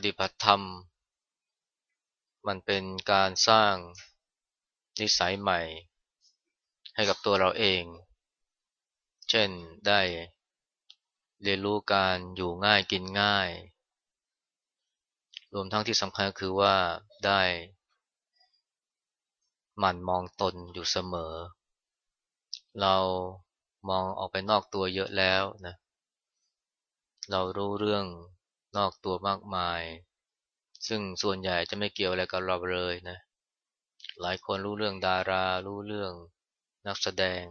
ปฏิบัติธรรม มันเป็นการสร้างนิสัยใหม่ ให้กับตัวเราเอง เช่นได้เรียนรู้การอยู่ง่ายกินง่าย รวมทั้งที่สำคัญคือว่าได้หมั่นมองตนอยู่เสมอ เรามองออกไปนอกตัวเยอะแล้วนะ เรารู้เรื่อง นอกตัวมากมาย ซึ่งส่วนใหญ่จะไม่เกี่ยวอะไรกับเราเลยนะ หลายคนรู้เรื่องดารา รู้เรื่องนักแสดง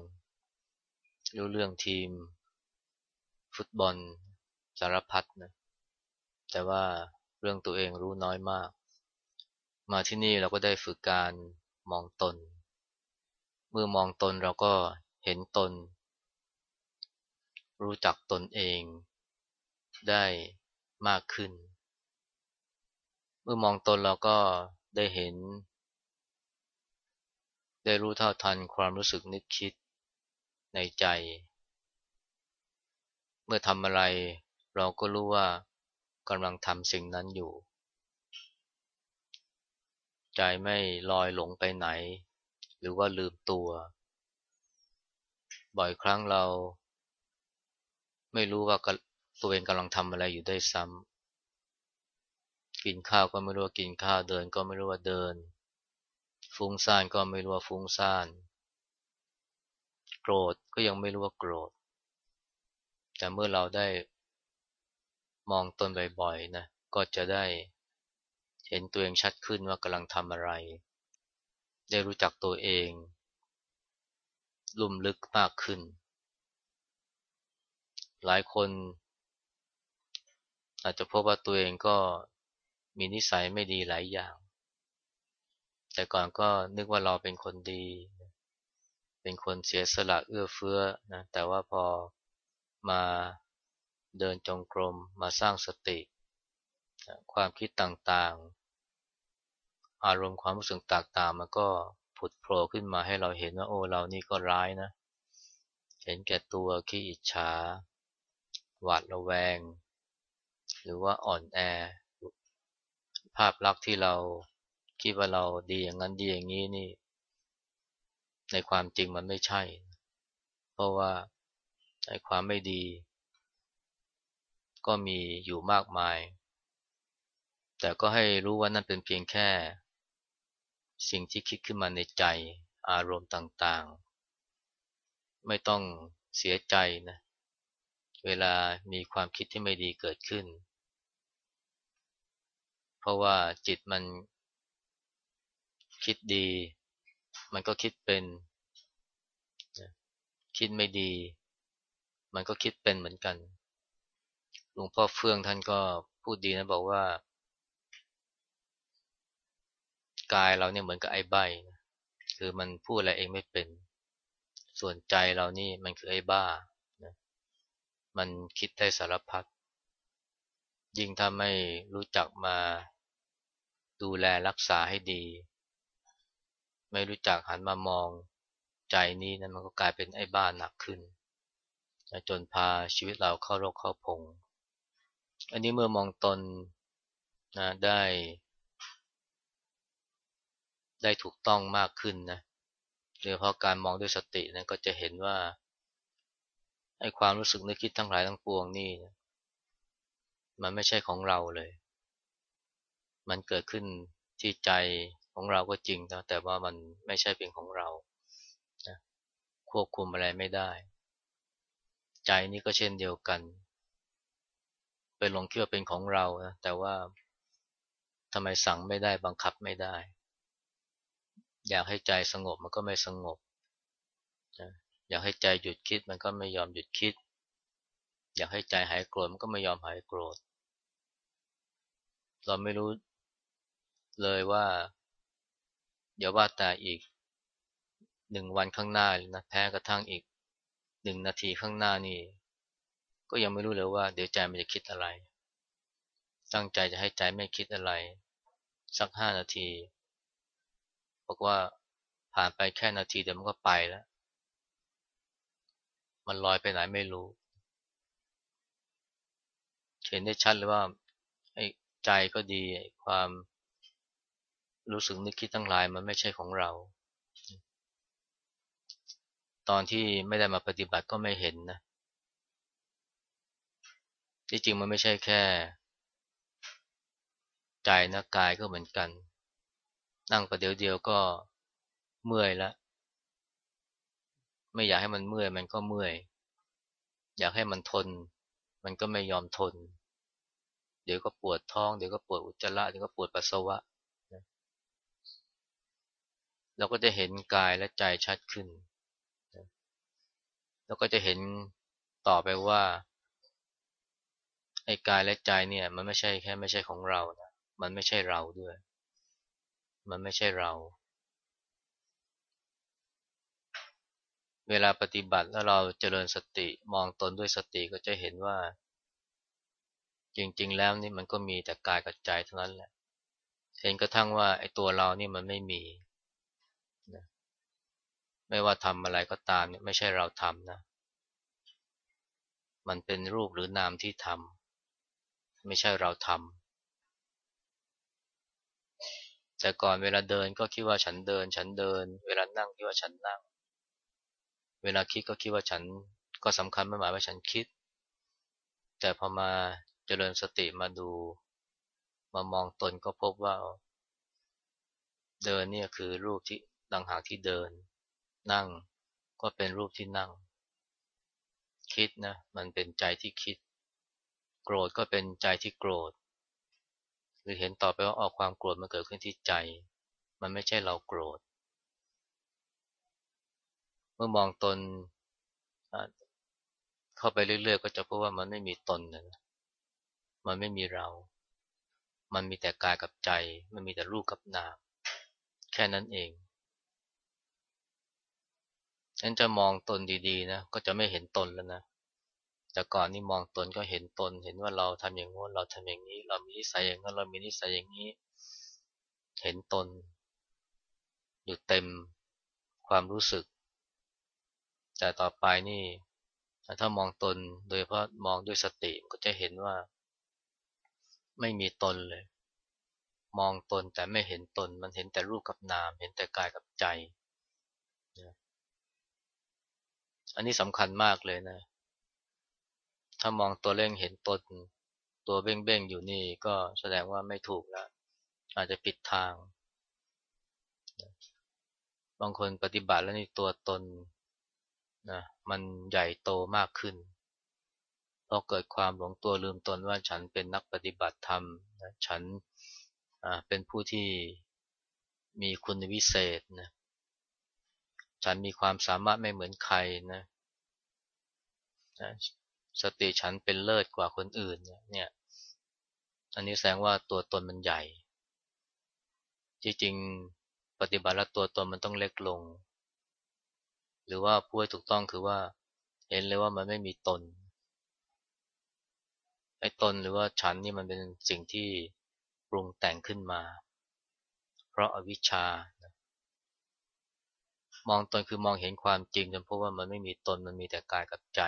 รู้เรื่องทีม ฟุตบอลสารพัดนะ แต่ว่าเรื่องตัวเองรู้น้อยมาก มาที่นี่เราก็ได้ฝึกการมองตน เมื่อมองตนเราก็เห็นตน รู้จักตนเอง ได้ มากขึ้น เมื่อมองตนเราก็ได้เห็น ได้รู้เท่าทันความรู้สึกนึกคิดในใจ เมื่อทำอะไรเราก็รู้ว่ากำลังทำสิ่งนั้นอยู่ ใจไม่ลอยหลงไปไหน หรือว่าลืมตัว บ่อยครั้งเรา ไม่รู้ว่า ตัวเองกำลังทำอะไรอยู่ได้ซ้ำกินข้าวก็ไม่รู้ว่ากินข้าวเดินก็ไม่รู้ว่าเดิน ฟุ้งซ่านก็ไม่รู้ว่าฟุ้งซ่านโกรธก็ยังไม่รู้ว่าโกรธ แต่เมื่อเราได้มองตนบ่อยๆนะก็จะได้เห็นตัวเองชัดขึ้นว่ากำลังทำอะไร ได้รู้จักตัวเอง ลุ่มลึกมากขึ้น หลายคน อาจจะพบว่าตัวเองก็มีนิสัยไม่ดีหลายอย่าง แต่ก่อนก็นึกว่าเราเป็นคนดี เป็นคนเสียสละเอื้อเฟื้อนะ แต่ว่าพอมาเดินจงกรมมาสร้างสติ ความคิดต่างๆ อารมณ์ความรู้สึกต่างๆมันก็ผุดโผล่ขึ้นมาให้เราเห็นว่าโอ้เรานี่ก็ร้ายนะ เห็นแก่ตัวขี้อิจฉา หวาดระแวง หรือว่าอ่อนแอ ภาพลักษณ์ที่เราคิดว่าเราดีอย่างนั้นดีอย่างนี้นี่ ในความจริงมันไม่ใช่ เพราะว่าในความไม่ดี ก็มีอยู่มากมาย แต่ก็ให้รู้ว่านั่นเป็นเพียงแค่ สิ่งที่คิดขึ้นมาในใจอารมณ์ต่างๆ ไม่ต้องเสียใจนะเวลามีความคิดที่ไม่ดีเกิดขึ้น ราะว่าจิตมันคิดดี มันก็คิดเป็น คิดไม่ดี มันก็คิดเป็นเหมือนกัน หลวงพ่อเฟื่องท่านก็พูดดีนะบอกว่า กายเราเนี่ยเหมือนกับไอ้ใบคือมันพูดอะไรเองไม่เป็น ส่วนใจเรานี่มันคือไอ้บ้า มันคิดได้สารพัดยิ่งถ้าไม่รู้จักมา ดูแลรักษาให้ดี ไม่รู้จักหันมามองใจนี้นะมันก็กลายเป็นไอ้บ้านหนักขึ้น จนพาชีวิตเราเข้าโรคเข้าพง อันนี้เมื่อมองตนนะได้ ได้ถูกต้องมากขึ้นนะโดยเฉพาะการมองด้วยสตินะก็จะเห็นว่าไอ้ความรู้สึกนึกคิดทั้งหลายทั้งปวงนี่นะมันไม่ใช่ของเราเลย มันเกิดขึ้นที่ใจของเราก็จริงนะแต่ว่ามันไม่ใช่เป็นของเรานะควบคุมอะไรไม่ได้ ใจนี้ก็เช่นเดียวกันเป็นหลงคิดว่าเป็นของเรานะแต่ว่าทำไมสั่งไม่ได้บังคับไม่ได้ อยากให้ใจสงบมันก็ไม่สงบนะอยากให้ใจหยุดคิดมันก็ไม่ยอมหยุดคิด อยากให้ใจหายโกรธมันก็ไม่ยอมหายโกรธ เราไม่รู้ เลยว่าอย่าว่าแต่อีกหนึ่งวันข้างหน้าเลยนะแพ้กระทั่งอีกหนึ่งนาทีข้างหน้านี่ก็ยังไม่รู้เลยว่า เดี๋ยวใจมันจะคิดอะไร ตั้งใจจะให้ใจไม่คิดอะไร สักห้านาทีบอกว่าผ่านไปแค่นาทีเดี๋ยวมันก็ไปแล้ว มันลอยไปไหนไม่รู้เห็นได้ชัดเลยว่าไอ้ใจก็ดีความ รู้สึกนึกคิดทั้งหลายมันไม่ใช่ของเรา ตอนที่ไม่ได้มาปฏิบัติก็ไม่เห็นนะที่จริงมันไม่ใช่แค่ ใจนะกายก็เหมือนกัน นั่งประเดี๋ยวเดียวก็เมื่อยล้วไม่อยากให้มันเมื่อยมันก็เมื่อย อยากให้มันทน มันก็ไม่ยอมทน เดี๋ยวก็ปวดท้อง เดี๋ยวก็ปวดอุจจาระเดี๋ยวก็ปวดปัสสาวะ เราก็จะเห็นกายและใจชัดขึ้น แล้วก็จะเห็นต่อไปว่าไอ้กายและใจเนี่ย มันไม่ใช่แค่ไม่ใช่ของเรานะมันไม่ใช่เราด้วย มันไม่ใช่เรา เวลาปฏิบัติแล้วเราเจริญสติมองตนด้วยสติก็จะเห็นว่า จริง ๆ แล้วนี่มันก็มีแต่กายกับใจเท่านั้นแหละเห็นกระทั่งว่าไอ้ตัวเรานี่มันไม่มี ไม่ว่าทำอะไรก็ตามเนี่ยไม่ใช่เราทำนะ มันเป็นรูปหรือนามที่ทำไม่ใช่เราทำแต่ก่อนเวลาเดินก็คิดว่าฉันเดิน ฉันเดิน เวลานั่งคิดว่าฉันนั่ง เวลาคิดก็คิดว่าฉันก็สำคัญไม่หมายว่าฉันคิด แต่พอมาเจริญสติมาดู มามองตนก็พบว่า เดินเนี่ยคือรูปที่ดังหากที่เดิน นั่งก็เป็นรูปที่นั่ง คิดนะ มันเป็นใจที่คิด โกรธก็เป็นใจที่โกรธหรือเห็นต่อไปว่าออกความโกรธมันเกิดขึ้นที่ใจ มันไม่ใช่เราโกรธ เมื่อมองตนเข้าไปเรื่อยๆ ก็จะพบว่ามันไม่มีตนนะมันไม่มีเรา มันมีแต่กายกับใจ มันมีแต่รูปกับนาม แค่นั้นเอง ฉันจะมองตนดีๆนะก็จะไม่เห็นตนแล้วนะแต่ก่อนนี่มองตนก็เห็นตน เห็นว่าเราทำอย่างงู้นเราทำอย่างนี้ เรามีนิสัยอย่างนั้นเรามีนิสัยอย่างนี้ เห็นตน อยู่เต็มความรู้สึก แต่ต่อไปนี่ ถ้ามองตนโดยเพราะมองด้วยสติก็จะเห็นว่า ไม่มีตนเลย มองตนแต่ไม่เห็นตน มันเห็นแต่รูปกับนาม เห็นแต่กายกับใจ อันนี้สำคัญมากเลยนะ ถ้ามองตัวเร่งเห็นตนตัวเบ้งเบ้งอยู่นี่ก็แสดงว่าไม่ถูกแล้ว อาจจะผิดทาง บางคนปฏิบัติแล้วนี่ตัวตนนะมันใหญ่โตมากขึ้นพอเกิดความหลงตัวลืมตนว่าฉันเป็นนักปฏิบัติธรรมนะฉันเป็นผู้ที่มีคุณวิเศษนะ ฉันมีความสามารถไม่เหมือนใครนะสติฉันเป็นเลิศกว่าคนอื่นเนี่ยอันนี้แสดงว่าตัวตนมันใหญ่ จริงๆปฏิบัติแล้วตัวตนมันต้องเล็กลง หรือว่าพูดถูกต้องคือว่าเห็นเลยว่ามันไม่มีตนไอ้ตนหรือว่าฉันนี่มันเป็นสิ่งที่ปรุงแต่งขึ้นมา เพราะอาวิชชา มองตนคือมองเห็นความจริงจนพบว่ามันไม่มีตนมันมีแต่กายกับใจ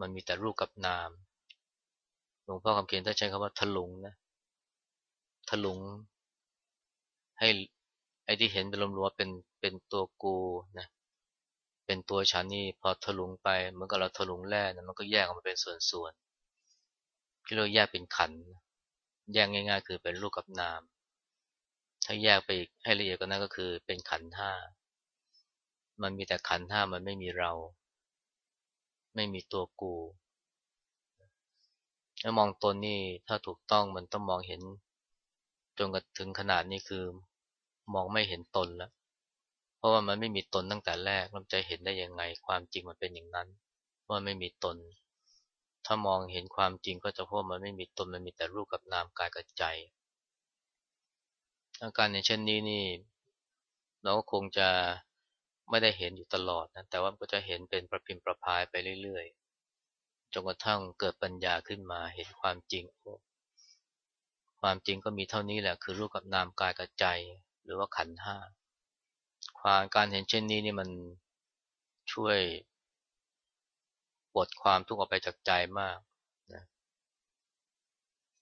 มันมีแต่รูปกับนามหลวงพ่อคำเขียนท่านใช้คำว่าถลุงนะถลุง ให้ไอ้ที่เห็นเป็นลมรัวเป็นเป็นตัวกูนะเป็นตัวฉันนี่พอถลุงไปเหมือนกับเราถลุงแร่นะมันก็แยกออกมาเป็นส่วนๆที่เราแยกเป็นขันแยกง่าย ๆ คือเป็นรูปกับนาม ถ้าแยกไปอีกให้ละเอียดก็นั่นก็คือเป็นขันห้า มันมีแต่ขันห้ามันไม่มีเรา ไม่มีตัวกูถ้ามองตนนี่ถ้าถูกต้องมันต้องมองเห็นจนกระถึงขนาดนี้คือมองไม่เห็นตนแล้ว เพราะว่ามันไม่มีตนตั้งแต่แรกเราจะเห็นได้ยังไง ความจริงมันเป็นอย่างนั้นว่าไม่มีตน ถ้ามองเห็นความจริงก็จะพบมันไม่มีตนมันมีแต่รูปกับนามกายกับใจ อาการอย่างเช่นนี้นี่เราก็คงจะไม่ได้เห็นอยู่ตลอดนะแต่ว่าก็จะเห็นเป็นประพิมพ์ประพายไปเรื่อยๆจนกระทั่งเกิดปัญญาขึ้นมาเห็นความจริง ความจริงก็มีเท่านี้แหละคือรูปกับนามกายกับใจ หรือว่าขันห้าความการเห็นเช่นนี้นี่มันช่วยปลดความทุกข์ออกไปจากใจมากนะ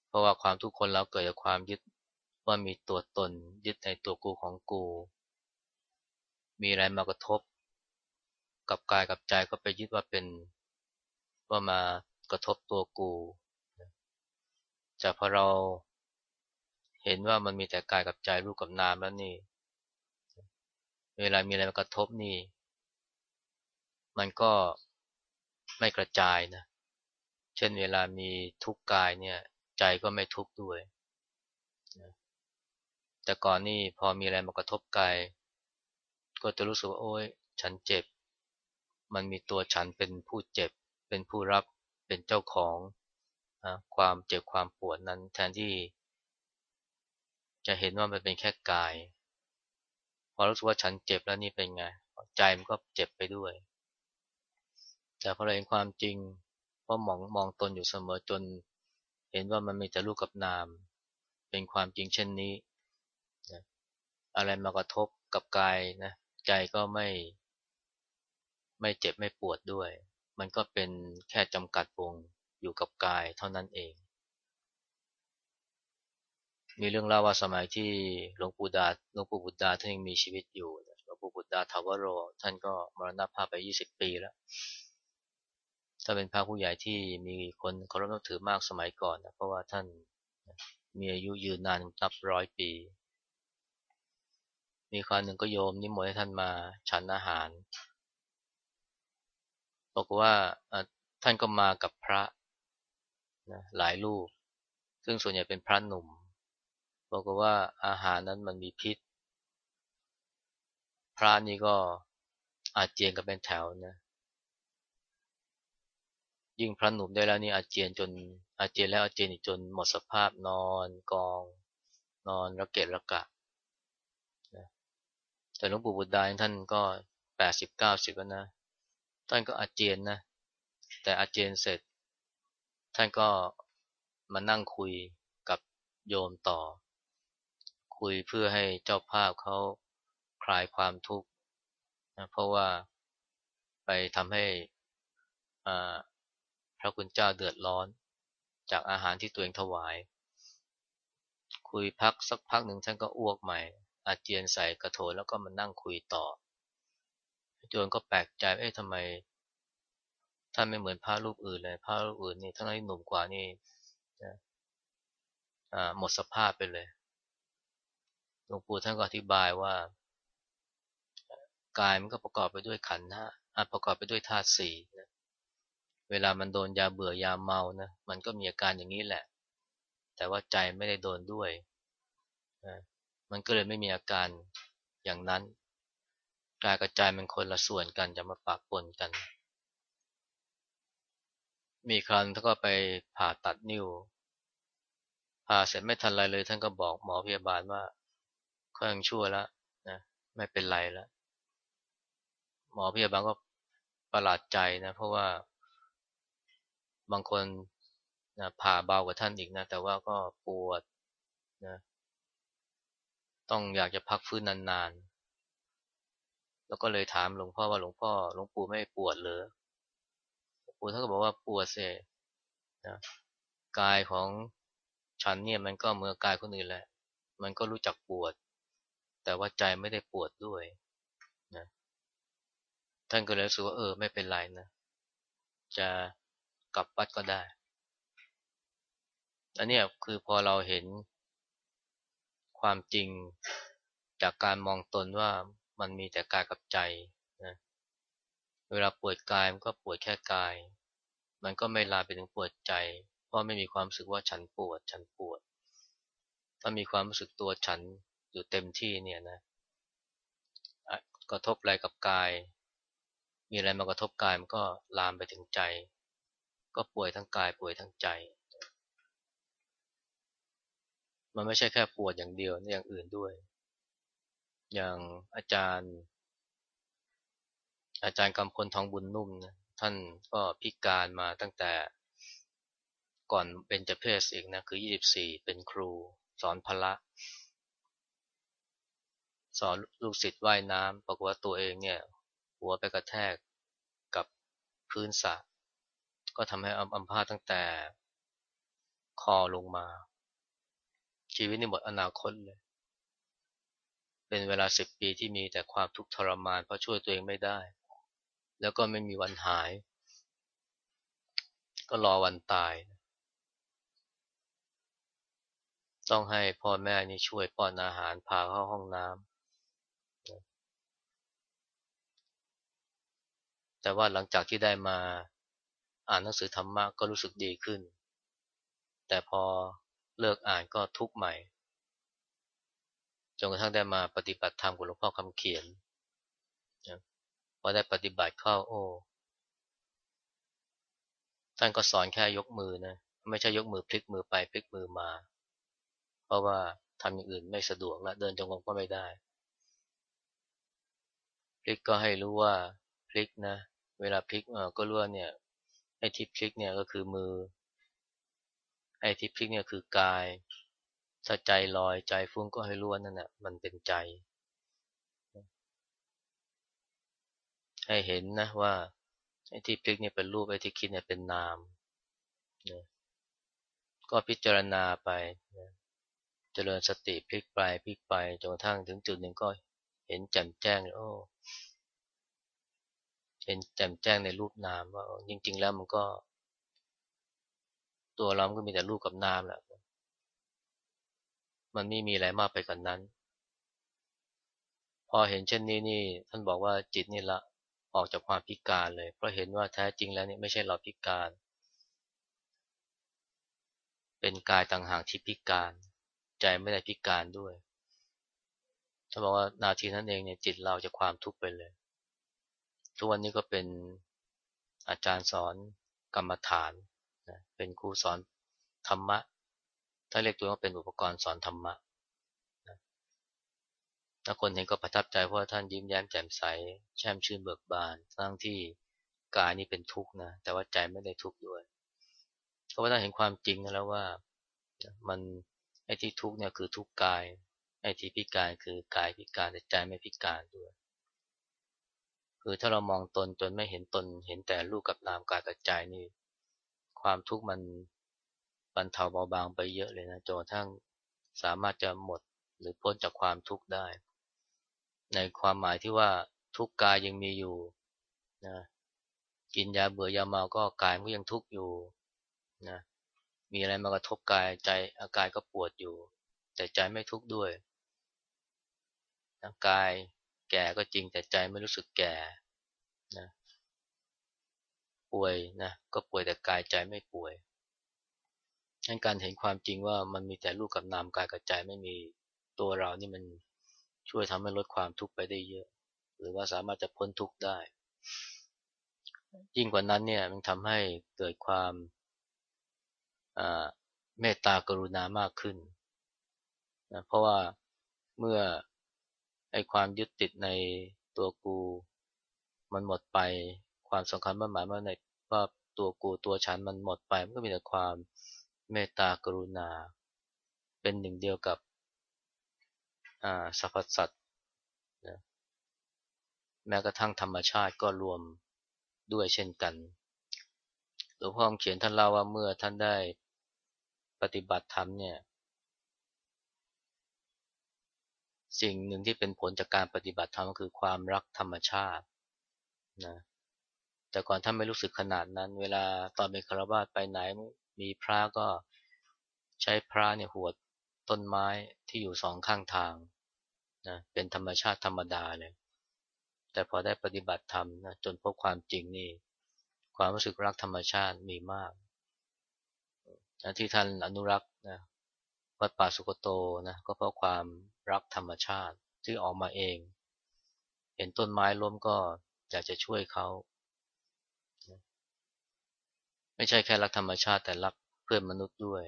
เพราะว่าความทุกข์คนเราเกิดจากความยึด ว่ามีตัวตนยึดในตัวกูของกู มีอะไรมากระทบ กับกายกับใจก็ไปยึดว่าเป็น ว่ามากระทบตัวกูแต่พอเราเห็นว่ามันมีแต่กายกับใจรูปกับนามแล้วนี่ เวลามีอะไรมากระทบนี่ มันก็ไม่กระจายนะ เช่นเวลามีทุกข์กายเนี่ย ใจก็ไม่ทุกข์ด้วย แต่ก่อนนี่พอมีอะไรมากระทบกายก็จะรู้สึกว่าโอ้ยฉันเจ็บ มันมีตัวฉันเป็นผู้เจ็บ เป็นผู้รับเป็นเจ้าของความเจ็บความปวดนั้น แทนที่ จะเห็นว่ามันเป็นแค่กาย พอรู้สึกว่าฉันเจ็บแล้วนี่เป็นไง ใจมันก็เจ็บไปด้วย แต่พอเราเห็นความจริงเพราะมองมองตนอยู่เสมอจน เห็นว่ามันมีแต่รูปกับนาม เป็นความจริงเช่นนี้ อะไรมากระทบกับกายนะใจก็ไม่ ไม่เจ็บไม่ปวดด้วย มันก็เป็นแค่จำกัดวงอยู่กับกายเท่านั้นเอง มีเรื่องเล่าว่าสมัยที่หลวงปู่ดาหลวงปู่บุตรดาท่านยังมีชีวิตอยู่หลวงปู่บุตรดาทาวโร ท่านก็มรณภาพไป 20 ปีแล้วถ้าเป็นพระผู้ใหญ่ที่มีคนเคารพนับถือมากสมัยก่อนนะเพราะว่าท่านมีอายุยืนนานนับร้อยปี มีคราวหนึ่งก็โยมนิมนต์ให้ท่านมาฉันอาหารบอกว่าท่านก็มากับพระนะหลายรูป ซึ่งส่วนใหญ่เป็นพระหนุ่ม บอกว่าอาหารนั้นมันมีพิษ พระนี่ก็อาเจียนกันเป็นแถวนะยิ่งพระหนุ่มได้แล้วนี่อาเจียนจนอาเจียนแล้วอาเจียนอีกจนหมดสภาพนอนกอง นอนระเกะระกะนะ แต่หลวงปู่บุตรดาท่านก็แปดสิบเก้าสิบแล้วนะ ท่านก็อาเจียนนะ แต่อาเจียนเสร็จ ท่านก็มานั่งคุยกับโยมต่อ คุยเพื่อให้เจ้าภาพเขาคลายความทุกข์นะเพราะว่าไปทำให้พระคุณเจ้าเดือดร้อน จากอาหารที่ตัวเองถวาย คุยพักสักพักหนึ่งท่านก็อ้วกใหม่ อาเจียนใส่กระโถนแล้วก็มานั่งคุยต่อโยนก็แปลกใจเอ๊ะทำไมท่านไม่เหมือนพระรูปอื่นเลยพระรูปอื่นนี่ทั้งที่หนุ่มกว่านี่หมดสภาพไปเลยหลวงปู่ท่านก็อธิบายว่ากายมันก็ประกอบไปด้วยขันธ์นะประกอบไปด้วยธาตุสี่นะเวลามันโดนยาเบื่อยาเมานะมันก็มีอาการอย่างนี้แหละ แต่ว่าใจไม่ได้โดนด้วยนะ มันก็เลยไม่มีอาการอย่างนั้นกายกับใจมันคนละส่วนกันจะมาปะปนกัน มีครั้งท่านก็ไปผ่าตัดนิ้วผ่าเสร็จไม่ทันไรเลย ท่านก็บอกหมอพยาบาลว่าเขายังชั่วแล้วนะไม่เป็นไรแล้วหมอพยาบาลก็ประหลาดใจนะ เพราะว่าบางคนนะผ่าเบากว่าท่านอีกนะ แต่ว่าก็ปวดนะ ต้องอยากจะพักฟื้นนานๆ แล้วก็เลยถามหลวงพ่อว่าหลวงพ่อหลวงปู่ไม่ปวดเลยปู่ท่านก็บอกว่าปวดเสนะกายของฉันเนี่ยมันก็เมื่อกายคนอื่นแหละ มันก็รู้จักปวด แต่ว่าใจไม่ได้ปวดด้วยนะท่านก็เลยรู้สึกว่าเออไม่เป็นไรนะ จะกลับวัดก็ได้อันนี้คือพอเราเห็น ความจริงจากการมองตนว่ามันมีแต่กายกับใจนะเวลาปวดกายมันก็ปวดแค่กาย มันก็ไม่ลาไปถึงปวดใจ เพราะไม่มีความรู้สึกว่าฉันปวด ฉันปวด ถ้ามีความรู้สึกตัวฉันอยู่เต็มที่เนี่ยนะกระทบอะไรกับกาย มีอะไรมากระทบกายมันก็ลามไปถึงใจ ก็ป่วยทั้งกายป่วยทั้งใจ มันไม่ใช่แค่ปวดอย่างเดียวอย่างอื่นด้วย อย่างอาจารย์ อาจารย์กำพลทองบุญนุ่มนะท่านก็พิการมาตั้งแต่ก่อนเป็นจะเพศอีกนะคือ 24 เป็นครูสอนพละสอนลูกศิษย์ว่ายน้ำปรากฏว่าตัวเองเนี่ย หัวไปกระแทกกับพื้นสระก็ทำให้อัมพาตตั้งแต่คอลงมา ชีวิตนี่หมดอนาคตเลย เป็นเวลาสิบปีที่มีแต่ความทุกข์ทรมาน เพราะช่วยตัวเองไม่ได้ แล้วก็ไม่มีวันหาย ก็รอวันตาย ต้องให้พ่อแม่นี่ช่วยป้อนอาหารพาเข้าห้องน้ำแต่ว่าหลังจากที่ได้มาอ่านหนังสือธรรมะก็รู้สึกดีขึ้น แต่พอ เลิกอ่านก็ทุกข์ใหม่จนกระทั่งได้มาปฏิบัติธรรมกับหลวงพ่อคำเขียนพอได้ปฏิบัติเข้าโอ้ท่านก็สอนแค่ยกมือนะไม่ใช่ยกมือพลิกมือไปพลิกมือมา เพราะว่าทำอย่างอื่นไม่สะดวกและเดินจงกรมก็ไม่ได้ พลิกก็ให้รู้ว่าพลิกนะ เวลาพลิกก็รู้ว่าเนี่ยไอ้ที่พลิกเนี่ยก็คือมือ ไอ้ที่พลิกเนี่ยคือกายถ้าใจลอยใจฟุ้งก็ให้รู้ว่านั่นแหะมันเป็นใจ ให้เห็นนะว่าไอ้ที่พลิกเนี่ยเป็นรูปไอ้ที่คิดเนี่ยเป็นนามนะก็พิจารณาไปนะเจริญสติพลิกไปพลิกไปจนกระทั่งถึงจุดหนึ่งก็เห็นแจ่มแจ้งโอ้เห็นแจ่มแจ้งในรูปนามว่าจริง ๆ แล้วมันก็ ตัวเราก็มีแต่รูปกับนามแหละมันไม่มีอะไรมากไปกว่านนั้น พอเห็นเช่นนี้นี่ ท่านบอกว่าจิตนี่ละออกจากความพิการเลย เพราะเห็นว่าแท้จริงแล้วนี่ไม่ใช่เราพิการ เป็นกายต่างหากที่พิการ ใจไม่ได้พิการด้วยท่านบอกว่านาทีนั้นเองเนี่ยจิตเราจะความทุกข์ไปเลย ทุกวันนี้ก็เป็นอาจารย์สอนกรรมฐาน นะเป็นครูสอนธรรมะ ถ้าเรียกตัวว่าเป็นอุปกรณ์สอนธรรมะนะถ้าคนเห็นก็ประทับใจเพราะท่านยิ้มแย้มแจ่มใส แช่มชื่นเบิกบาน ทั้งที่กายนี่เป็นทุกข์นะ แต่ว่าใจไม่ได้ทุกข์ด้วย เพราะว่าท่านเห็นความจริงแล้วว่า มันไอ้ที่ทุกข์เนี่ยคือทุกข์กาย ไอ้ที่พิการคือกายพิการแต่ใจไม่พิการด้วยคือถ้าเรามองตนจนไม่เห็นตนเห็นแต่รูปกับนามกายกับใจนี่ ความทุกข์มันบรรเทาเบาบางไปเยอะเลยนะจนกระทั่งสามารถจะหมดหรือพ้นจากความทุกข์ได้ ในความหมายที่ว่าทุกข์กายยังมีอยู่นะกินยาเบื่อยาเมาก็กายมันยังทุกข์อยู่นะมีอะไรมากระทบกายใจอากายก็ปวดอยู่ แต่ใจไม่ทุกข์ด้วยกายแก่ก็จริงแต่ใจไม่รู้สึกแก่นะ ป่วยนะก็ป่วยแต่กายใจไม่ป่วยงั้นการเห็นความจริงว่ามันมีแต่รูปกับนามกายกับใจไม่มีตัวเรานี่มันช่วยทำให้ลดความทุกข์ไปได้เยอะ หรือว่าสามารถจะพ้นทุกข์ได้ ยิ่งกว่านั้นเนี่ยมันทำให้เกิดความเมตตากรุณามากขึ้นนะเพราะว่าเมื่อไอความยึดติดในตัวกูมันหมดไป ความสำคัญมันหมายว่าในว่าตัวกูตัวฉันมันหมดไป มันก็มีแต่ความเมตตากรุณา เป็นหนึ่งเดียวกับสรรพสัตว์นะแม้กระทั่งธรรมชาติก็รวมด้วยเช่นกันหลวงพ่อเขียนท่านเล่าว่าเมื่อท่านได้ปฏิบัติธรรมเนี่ย สิ่งหนึ่งที่เป็นผลจากการปฏิบัติธรรมก็คือความรักธรรมชาตินะ แต่ก่อนท่านไม่รู้สึกขนาดนั้น เวลาตอนเป็นคารวาสไปไหนมีพระก็ใช้พระเนี่ยหวดต้นไม้ที่อยู่สองข้างทางนะเป็นธรรมชาติธรรมดาเลยแต่พอได้ปฏิบัติธรรมนะจนพบความจริงนี่ ความรู้สึกรักธรรมชาติมีมากนะที่ท่านอนุรักษ์นะวัดป่าสุกโตนะก็เพราะความรักธรรมชาติที่ออกมาเอง เห็นต้นไม้ล้มก็อยากจะช่วยเขา ไม่ใช่แค่รักธรรมชาติแต่รักเพื่อนมนุษย์ด้วย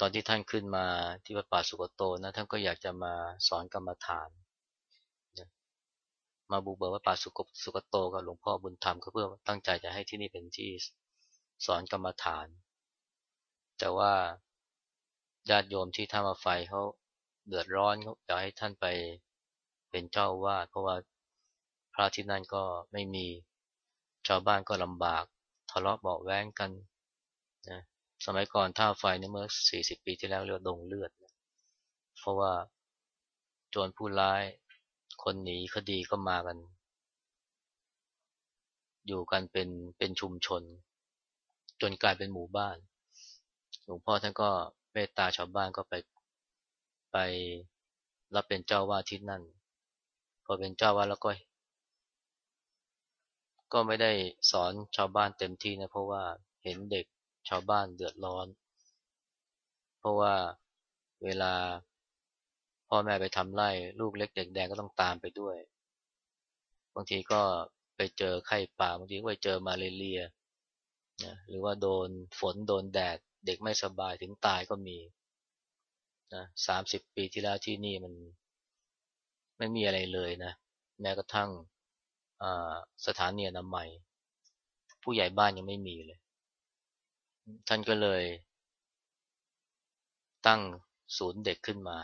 ตอนที่ท่านขึ้นมาที่วัดป่าสุกโตนะท่านก็อยากจะมาสอนกรรมฐาน มาบุกเบิกวัดป่าสุกสุกโตกับหลวงพ่อบุญธรรมก็เพื่อตั้งใจจะให้ที่นี่เป็นที่สอนกรรมฐาน แต่ว่าญาติโยมที่ท่ามาไฟเขาเดือดร้อนเขาอยากให้ท่านไปเป็นเจ้าวาดเพราะว่าพระที่นั่นก็ไม่มีชาวบ้านก็ลำบาก ทะเลาะเบาแว้งกันนะสมัยก่อนท่าไฟเนี่ยเมื่อ 40 ปีที่แล้วเรียกดงเลือด เพราะว่าโจรผู้ร้ายคนหนีคดีก็มากัน อยู่กันเป็นเป็นชุมชน จนกลายเป็นหมู่บ้าน หลวงพ่อท่านก็เมตตาชาวบ้านก็ไปไปรับเป็นเจ้าวาดที่นั่น พอเป็นเจ้าวาดแล้วก็ ก็ไม่ได้สอนชาวบ้านเต็มที่นะเพราะว่าเห็นเด็กชาวบ้านเดือดร้อน เพราะว่าเวลาพ่อแม่ไปทำไร่ลูกเล็กเด็กแดงก็ต้องตามไปด้วย บางทีก็ไปเจอไข้ป่าบางทีก็ไปเจอมาเรียนะหรือว่าโดนฝนโดนแดดเด็กไม่สบายถึงตายก็มีนะสามสิบปีที่แล้วที่นี่มันไม่มีอะไรเลยนะ แม้กระทั่ง สถานีอนามัย ผู้ใหญ่บ้านยังไม่มีเลย ท่านก็เลย ตั้งศูนย์เด็กขึ้นมา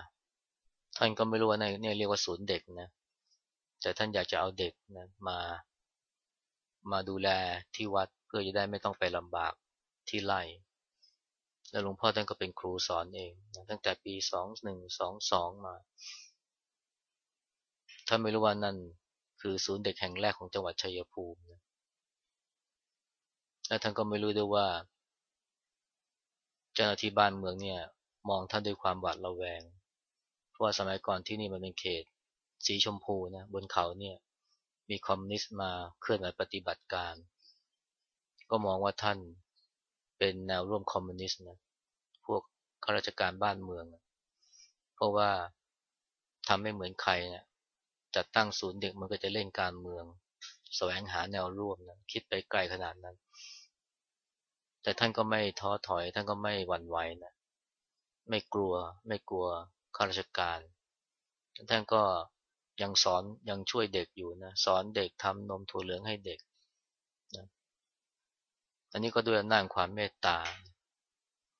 ท่านก็ไม่รู้ว่าเนี่ยเรียกว่าศูนย์เด็กนะ แต่ท่านอยากจะเอาเด็กนะมา มาดูแลที่วัดเพื่อจะได้ไม่ต้องไปลำบากที่ไร่แล้วหลวงพ่อท่านก็เป็นครูสอนเองนะตั้งแต่ปีสองหนึ่งสองสองมา ท่านไม่รู้ว่านั่น คือศูนย์เด็กแห่งแรกของจังหวัดชัยภูมิและท่านก็ไม่รู้ด้วยว่า เจ้าหน้าที่บ้านเมืองเนี่ย มองท่านด้วยความหวาดระแวง เพราะว่าสมัยก่อนที่นี่มันเป็นเขต สีชมพูนะบนเขาเนี่ย มีคอมมิวนิสต์มาเคลื่อนไหวปฏิบัติการ ก็มองว่าท่านเป็นแนวร่วมคอมมิวนิสต์นะพวกข้าราชการบ้านเมือง เพราะว่าทำไม่เหมือนใครเนี่ย จัดตั้งศูนย์เด็กมันก็จะเล่นการเมืองแสวงหาแนวร่วมนะคิดไปไกลขนาดนั้น แต่ท่านก็ไม่ท้อถอยท่านก็ไม่หวั่นไหวนะไม่กลัวไม่กลัวข้าราชการท่านก็ยังสอนยังช่วยเด็กอยู่นะสอนเด็กทำนมถั่วเหลืองให้เด็กนะอันนี้ก็ด้วยอำนาจความเมตตา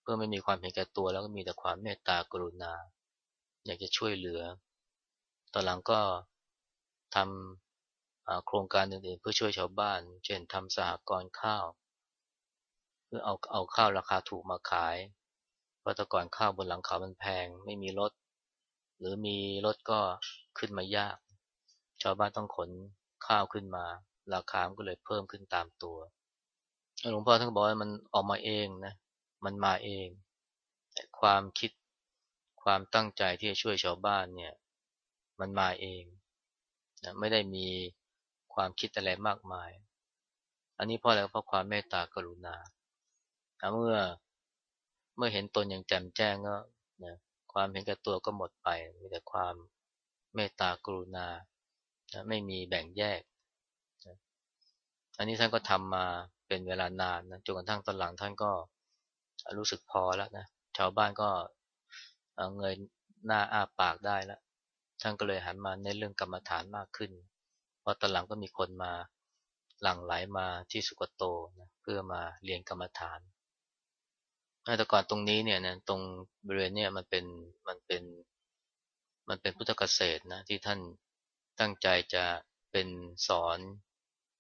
เพื่อไม่มีความเห็นแก่ตัวแล้วก็มีแต่ความเมตตากรุณา อยากจะช่วยเหลือ ตอนหลังก็ ทำโครงการอื่นๆ เพื่อช่วยชาวบ้าน เช่นทำสหกรณ์ข้าว เพื่อเอาเอาข้าวราคาถูกมาขาย เพราะแต่ก่อนข้าวบนหลังเขามันแพง ไม่มีรถ หรือมีรถก็ขึ้นมายาก ชาวบ้านต้องขนข้าวขึ้นมา ราคาก็เลยเพิ่มขึ้นตามตัวหลวงพ่อท่านบอกว่ามันออกมาเองนะ มันมาเองความคิดความตั้งใจที่จะช่วยชาวบ้านเนี่ย มันมาเอง นะไม่ได้มีความคิดอะไรมากมาย อันนี้เพราะอะไรเพราะความเมตตากรุณาเมื่อเมื่อเห็นตนอย่างแจ่มแจ้งก็นะความเห็นแก่ตัวก็หมดไป มีแต่ความเมตตากรุณานะไม่มีแบ่งแยกนะอันนี้ท่านก็ทำมาเป็นเวลานานนะจนกระทั่งตอนหลังท่านก็รู้สึกพอแล้วนะชาวบ้านก็เงยหน้าอ้าปากได้แล้ว ท่านก็เลยหันมาในเรื่องกรรมฐานมากขึ้น เพราะตอนหลังก็มีคนมาหลั่งไหลมาที่สุกโตนะเพื่อมาเรียนกรรมฐานแต่ก่อนตรงนี้เนี่ยนะตรงบริเวณเนี่ยมันเป็นมันเป็นมันเป็นพุทธเกษตรนะที่ท่านตั้งใจจะเป็นสอน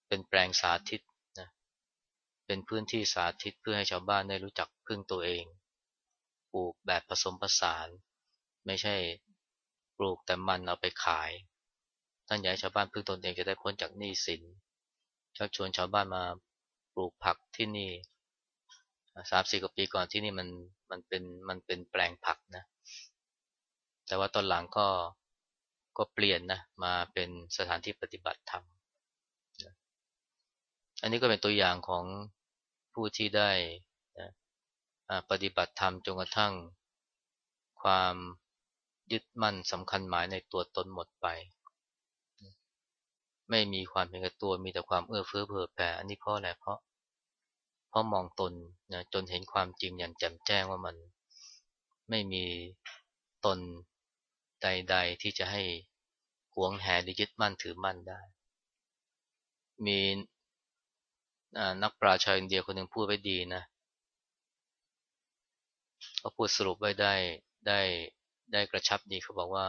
เป็นแปลงสาธิตนะเป็นพื้นที่สาธิตเพื่อให้ชาวบ้านได้รู้จักพึ่งตัวเองปลูกแบบผสมผสาน ไม่ใช่ ลูกแต่มันเอาไปขาย ท่านอยากให้ชาวบ้านพึ่งตนเองจะได้พ้นจากหนี้สินชักชวนชาวบ้านมาปลูกผักที่นี่สามสี่กว่าปีก่อนที่นี่มันมันเป็นมันเป็นแปลงผักนะ แต่ว่าตอนหลังก็ก็เปลี่ยนนะมาเป็นสถานที่ปฏิบัติธรรมอันนี้ก็เป็นตัวอย่างของผู้ที่ได้นะปฏิบัติธรรมจนกระทั่งความ ยึดมั่นสำคัญหมายในตัวตนหมดไป ไม่มีความเป็นกับตัวมีแต่ความเอื้อเฟื้อเผื่อแผ่อันนี้เพราะอะไรเพราะ เพราะมองตนนะจนเห็นความจริงอย่างแจ่มแจ้งว่ามันไม่มีตนใด ๆ ที่จะให้หวงแหนหรือยึดมั่นถือมั่นได้ มีนักปราชญ์อินเดียคนหนึ่งพูดไว้ดีนะเขาพูดสรุปไว้ได้ได้ ได้กระชับดีเขาบอกว่า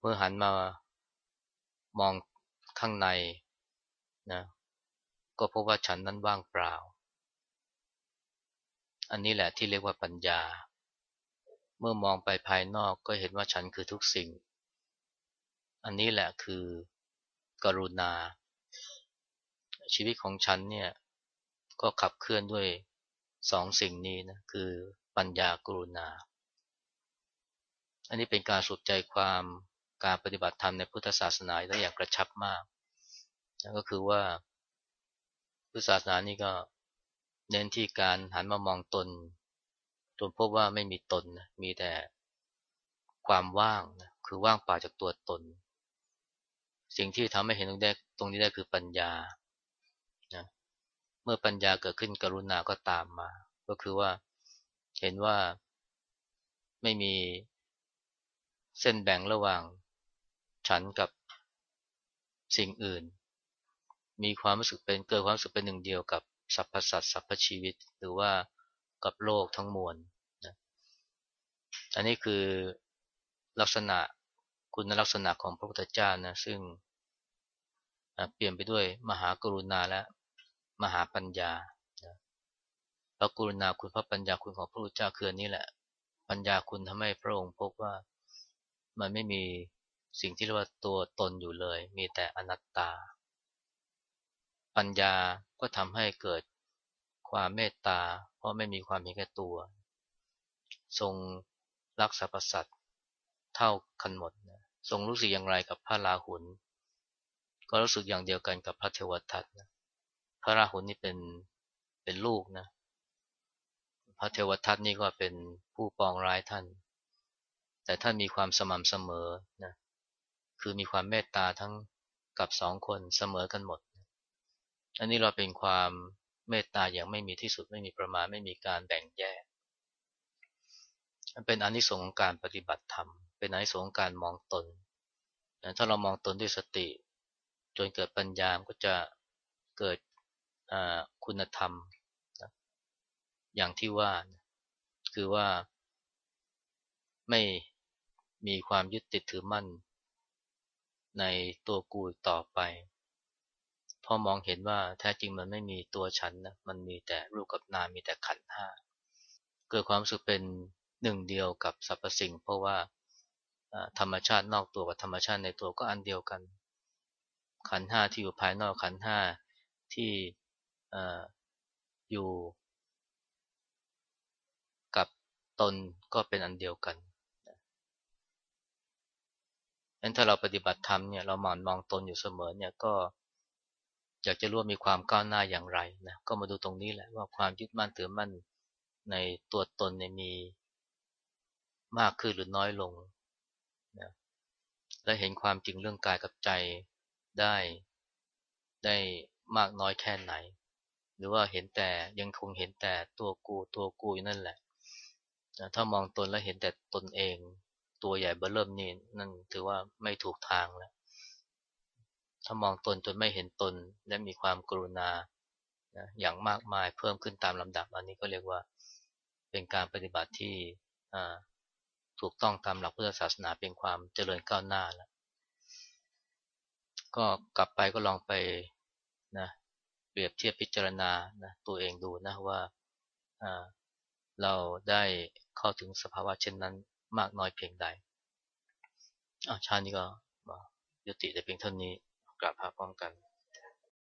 เมื่อหันมามองข้างในนะก็พบว่าฉันนั้นว่างเปล่า อันนี้แหละที่เรียกว่าปัญญา เมื่อมองไปภายนอกก็เห็นว่าฉันคือทุกสิ่ง อันนี้แหละคือกรุณา ชีวิตของฉันเนี่ยก็ขับเคลื่อนด้วยสองสิ่งนี้นะคือ ปัญญากรุณา อันนี้เป็นการสุดใจความการปฏิบัติธรรมในพุทธศาสนาได้อย่างกระชับมากก็คือว่าพุทธศาสนานี่ก็เน้นที่การหันมามองตนจนพบว่าไม่มีตนมีแต่ความว่างคือว่างเปล่าจากตัวตน สิ่งที่ทำให้เห็นตรงนี้ได้ตรงนี้ได้คือปัญญานะเมื่อปัญญาเกิดขึ้นกรุณาก็ตามมา ก็คือว่า เห็นว่าไม่มีเส้นแบ่งระหว่างฉันกับสิ่งอื่น มีความรู้สึกเป็นเกิดความรู้สึกเป็นหนึ่งเดียวกับสรรพสัตว์สรรพชีวิต หรือว่ากับโลกทั้งมวลนะอันนี้คือลักษณะคุณลักษณะของพระพุทธเจ้านะซึ่งเปลี่ยนไปด้วยมหากรุณาและมหาปัญญา พระกรุณาคุณพระปัญญาคุณของพระพุทธเจ้าคือนี้แหละ ปัญญาคุณทำให้พระองค์พบว่ามันไม่มีสิ่งที่เรียกว่าตัวตนอยู่เลย มีแต่อนัตตา ปัญญาก็ทำให้เกิดความเมตตา เพราะไม่มีความเห็นแก่ตัว ทรงรักสรรพสัตว์เท่ากันหมดนะทรงรู้สึกอย่างไรกับพระราหุลก็รู้สึกอย่างเดียวกันกับพระเทวทัตนะพระราหุลนี่เป็นเป็นลูกนะ พระเทวทัตนี่ก็เป็นผู้ปองร้ายท่าน แต่ท่านมีความสม่ำเสมอนะคือมีความเมตตาทั้งกับสองคนเสมอกันหมด อันนี้เราเป็นความเมตตาอย่างไม่มีที่สุดไม่มีประมาณไม่มีการแบ่งแยกเป็นอนิสงส์ของการปฏิบัติธรรม เป็นอนิสงส์ของการมองตน ถ้าเรามองตนด้วยสติ จนเกิดปัญญาก็จะเกิดคุณธรรม อย่างที่ว่า คือว่า ไม่มีความยึดติดถือมั่น ในตัวกูต่อไปพอมองเห็นว่าแท้จริงมันไม่มีตัวฉันนะ มันมีแต่รูปกับนามมีแต่ขันห้า เกิดความสุขเป็นหนึ่งเดียวกับสรรพสิ่ง เพราะว่าธรรมชาตินอกตัวกับธรรมชาติในตัวก็อันเดียวกัน ขันห้าที่อยู่ภายนอกขันห้าที่อยู่ ตนก็เป็นอันเดียวกันงั้นถ้าเราปฏิบัติธรรมเนี่ยเราหมั่นมองตนอยู่เสมอเนี่ยก็อยากจะรู้ว่ามีความก้าวหน้าอย่างไรนะก็มาดูตรงนี้แหละว่าความยึดมั่นถือมั่นในตัวตนเนี่ยมีมากขึ้นหรือน้อยลงนะและเห็นความจริงเรื่องกายกับใจได้ได้มากน้อยแค่ไหน หรือว่าเห็นแต่ยังคงเห็นแต่ตัวกูตัวกูอยู่นั่นแหละ ถ้ามองตนแล้วเห็นแต่ตนเอง ตัวใหญ่เบอร์เริ่มนี่นั่นถือว่าไม่ถูกทางแล้ว ถ้ามองตนจนไม่เห็นตนและมีความกรุณานะอย่างมากมายเพิ่มขึ้นตามลำดับ อันนี้ก็เรียกว่าเป็นการปฏิบัติที่ถูกต้องตามหลักพุทธศาสนาเป็นความเจริญก้าวหน้าแล้วก็กลับไปก็ลองไปนะเปรียบเทียบพิจารณานะตัวเองดูนะว่าเราได้ เข้าถึงสภาวะเช่นนั้นมากน้อยเพียงใดอาชาตินี้ก็ยุติแต่เพียงเท่านี้กราบพระพร้อมกัน